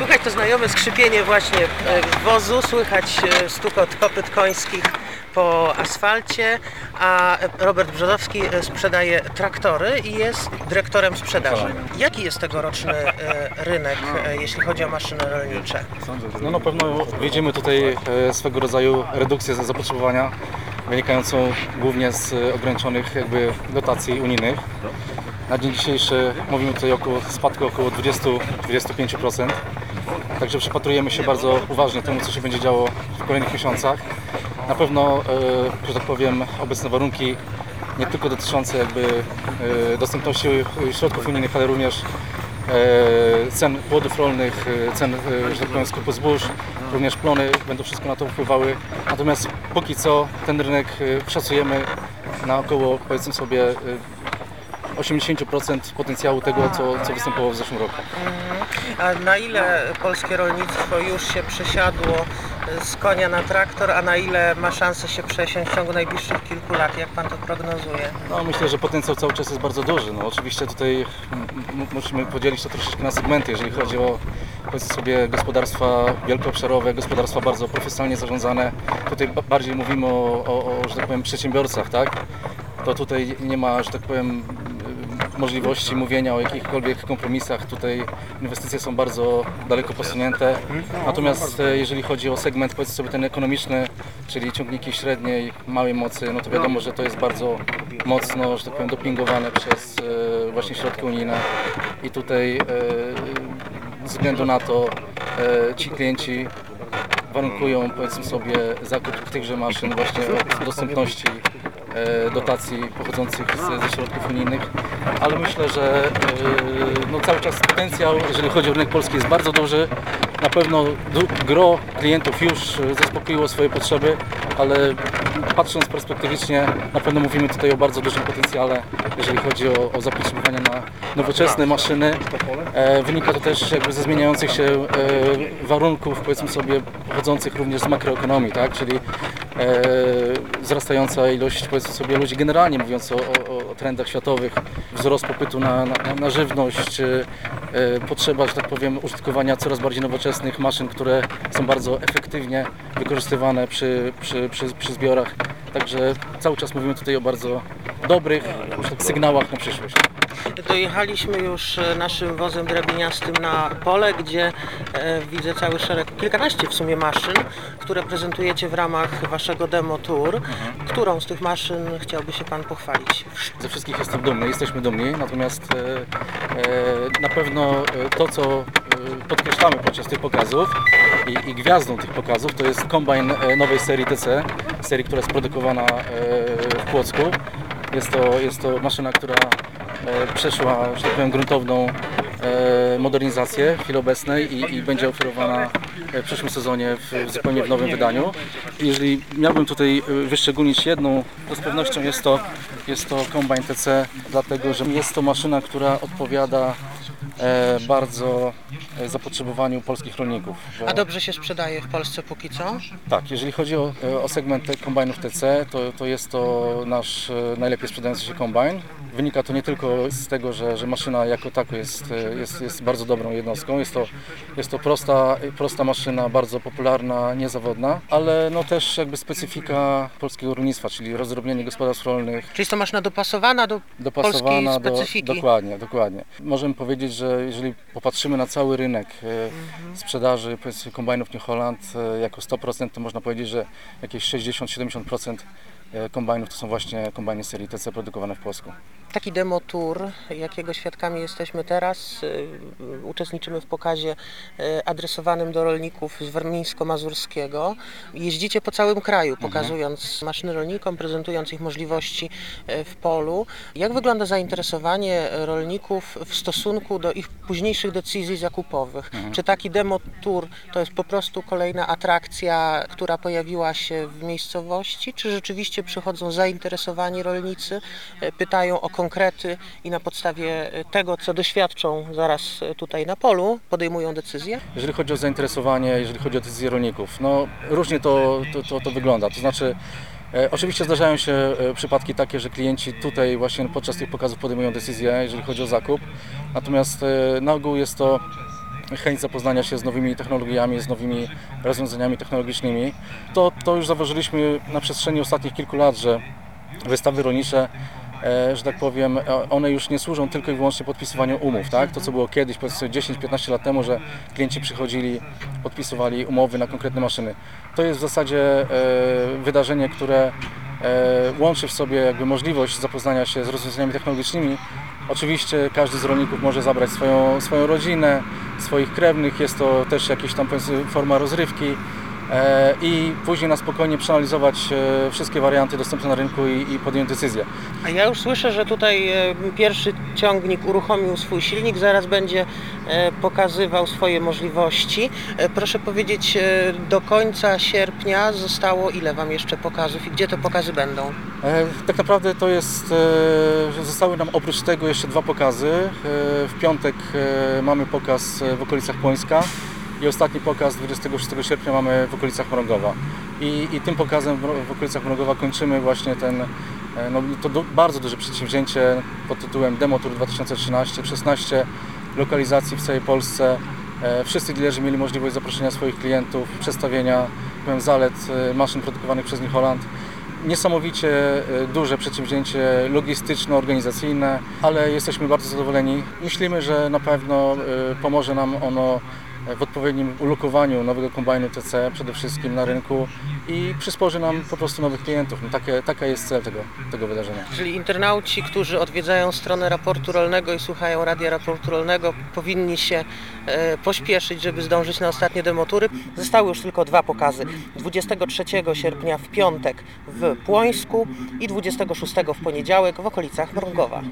Słychać to znajome skrzypienie właśnie e, wozu, słychać e, stukot kopyt końskich po asfalcie, a Robert Brzozowski e, sprzedaje traktory i jest dyrektorem sprzedaży. Jaki jest tegoroczny rynek, jeśli chodzi o maszyny rolnicze? No na pewno widzimy tutaj swego rodzaju redukcję za- zapotrzebowania wynikającą głównie z ograniczonych jakby dotacji unijnych. Na dzień dzisiejszy mówimy tutaj o spadku około 20-25%. Także przypatrujemy się bardzo uważnie temu, co się będzie działo w kolejnych miesiącach. Na pewno, e, że tak powiem, obecne warunki nie tylko dotyczące jakby e, dostępności środków unijnych, ale również e, cen płodów rolnych, cen, że tak powiem, skupu zbóż, również plony będą wszystko na to wpływały. Natomiast póki co ten rynek szacujemy na około, powiedzmy sobie, 80% potencjału tego, co, co występowało w zeszłym roku. A na ile polskie rolnictwo już się przesiadło z konia na traktor, a na ile ma szansę się przesiąść w ciągu najbliższych kilku lat? Jak pan to prognozuje? No, myślę, że potencjał cały czas jest bardzo duży. No, oczywiście tutaj musimy podzielić to troszeczkę na segmenty, jeżeli chodzi o powiedzmy sobie gospodarstwa wielkoobszarowe, gospodarstwa bardzo profesjonalnie zarządzane. Tutaj ba- bardziej mówimy o, o, o że tak powiem, przedsiębiorcach, tak? To tutaj nie ma, że tak powiem, możliwości mówienia o jakichkolwiek kompromisach. Tutaj inwestycje są bardzo daleko posunięte. Natomiast e, jeżeli chodzi o segment, powiedzmy sobie ten ekonomiczny, czyli ciągniki średniej, małej mocy, no to wiadomo, że to jest bardzo mocno, że tak powiem, dopingowane przez e, właśnie środki unijne. I tutaj e, ze względu na to ci klienci warunkują powiedzmy sobie zakup tychże maszyn właśnie od dostępności dotacji pochodzących z, ze środków unijnych, ale myślę, że e, no, cały czas potencjał, jeżeli chodzi o rynek polski jest bardzo duży. Na pewno gro klientów już e, zaspokoiło swoje potrzeby, ale patrząc perspektywicznie, na pewno mówimy tutaj o bardzo dużym potencjale, jeżeli chodzi o, o zapotrzebowanie na nowoczesne maszyny. E, wynika to też jakby ze zmieniających się e, warunków, powiedzmy sobie, pochodzących również z makroekonomii, tak? czyli e, wzrastająca ilość, powiedzmy sobie, ludzi generalnie mówiąc o, o, o trendach światowych, wzrost popytu na, na, na żywność, e, e, potrzeba, że tak powiem, użytkowania coraz bardziej nowoczesnych maszyn, które są bardzo efektywnie wykorzystywane przy, przy, przy, przy zbiorach. Także cały czas mówimy tutaj o bardzo dobrych sygnałach na przyszłość. Dojechaliśmy już e, naszym wozem drabiniastym na pole, gdzie e, widzę cały szereg, kilkanaście w sumie maszyn, które prezentujecie w ramach waszego demo tour. Którą z tych maszyn chciałby się pan pochwalić? Ze wszystkich jestem dumny, jesteśmy dumni, natomiast e, na pewno to, co podkreślamy podczas tych pokazów i, i gwiazdą tych pokazów, to jest kombajn nowej serii TC, serii, która jest produkowana w Płocku. Jest to, jest to maszyna, która przeszła, że tak powiem, gruntowną e, modernizację w chwili obecnej i, i będzie oferowana w przyszłym sezonie w, zupełnie w nowym wydaniu. Jeżeli miałbym tutaj e, wyszczególnić jedną, to z pewnością jest to, jest to Combine TC, dlatego że jest to maszyna, która odpowiada e, bardzo e, zapotrzebowaniu polskich rolników. Bo- A dobrze się sprzedaje w Polsce póki co? tak, jeżeli chodzi o, o segment kombajnów TC, to, to jest to nasz e, najlepiej sprzedający się kombajn. Wynika to nie tylko z tego, że, że maszyna jako tako jest, e, jest, jest bardzo dobrą jednostką. Jest to, jest to prosta, prosta maszyna, bardzo popularna, niezawodna, ale no też jakby specyfika polskiego rolnictwa, czyli rozdrobnienie gospodarstw rolnych, Czyli jest to maszyna dopasowana do dopasowana polskiej do, specyfiki? dokładnie, dokładnie. Możemy powiedzieć, że jeżeli popatrzymy na cały rynek e, sprzedaży kombajnów New Holland e, jako 100%, to można powiedzieć, że jakieś 60-70% e, kombajnów to są właśnie kombajny serii TC produkowane w Polsku. Taki demo tour, jakiego świadkami jesteśmy teraz, y, uczestniczymy w pokazie y, adresowanym do rolników z warmińsko-mazurskiego. Jeździcie po całym kraju, pokazując maszyny rolnikom, prezentując ich możliwości y, w polu. Jak wygląda zainteresowanie rolników w stosunku do ich późniejszych decyzji zakupowych? Czy taki demo tour to jest po prostu kolejna atrakcja, która pojawiła się w miejscowości, czy rzeczywiście przychodzą zainteresowani rolnicy, e, pytają o konkrety i na podstawie e, tego, co doświadczą zaraz e, tutaj na polu, podejmują decyzje? Jeżeli chodzi o zainteresowanie, jeżeli chodzi o decyzje rolników, no różnie to, to, to, to wygląda. To znaczy, oczywiście zdarzają się przypadki takie, że klienci tutaj właśnie podczas tych pokazów podejmują decyzję, jeżeli chodzi o zakup. Natomiast na ogół jest to chęć zapoznania się z nowymi technologiami, z nowymi rozwiązaniami technologicznymi, to, to już zauważyliśmy na przestrzeni ostatnich kilku lat, że wystawy rolnicze, e, że tak powiem, e, one już nie służą tylko i wyłącznie podpisywaniu umów, tak? To co było kiedyś, powiedzmy 10-15 lat temu, że klienci przychodzili, podpisywali umowy na konkretne maszyny. To jest w zasadzie e, wydarzenie, które łączy w sobie jakby możliwość zapoznania się z rozwiązaniami technologicznymi. Oczywiście każdy z rolników może zabrać swoją, swoją rodzinę, swoich krewnych, jest to też jakaś tam forma rozrywki e, i później na spokojnie przeanalizować e, wszystkie warianty dostępne na rynku i, i podjąć decyzję. A ja już słyszę, że tutaj e, pierwszy ciągnik uruchomił swój silnik, zaraz będzie e, pokazywał swoje możliwości. E, Proszę powiedzieć, e, do końca sierpnia zostało ile Wam jeszcze pokazów i gdzie te pokazy będą? E, Tak naprawdę to jest, e, zostały nam oprócz tego jeszcze dwa pokazy. E, W piątek e, mamy pokaz e, w okolicach Płońska i ostatni pokaz 26 sierpnia mamy w okolicach Mrągowa. I, i tym pokazem w, okolicach Mrągowa kończymy właśnie ten, e, no, to du, bardzo duże przedsięwzięcie pod tytułem Demo Tour 2013, 16 lokalizacji w całej Polsce. E, Wszyscy dealerzy mieli możliwość zaproszenia swoich klientów, przedstawienia powiem, zalet e, maszyn produkowanych przez New Holland niesamowicie duże przedsięwzięcie logistyczno-organizacyjne, ale jesteśmy bardzo zadowoleni. Myślimy, że na pewno pomoże nam ono w odpowiednim ulokowaniu nowego kombajnu TC przede wszystkim na rynku i przysporzy nam po prostu nowych klientów. No takie, taka jest cel tego, tego wydarzenia. Czyli internauci, którzy odwiedzają stronę raportu rolnego i słuchają radia raportu rolnego, powinni się e, pośpieszyć, żeby zdążyć na ostatnie demotury. Zostały już tylko dwa pokazy. 23 sierpnia w piątek w Płońsku i 26 w poniedziałek w okolicach Mrągowa.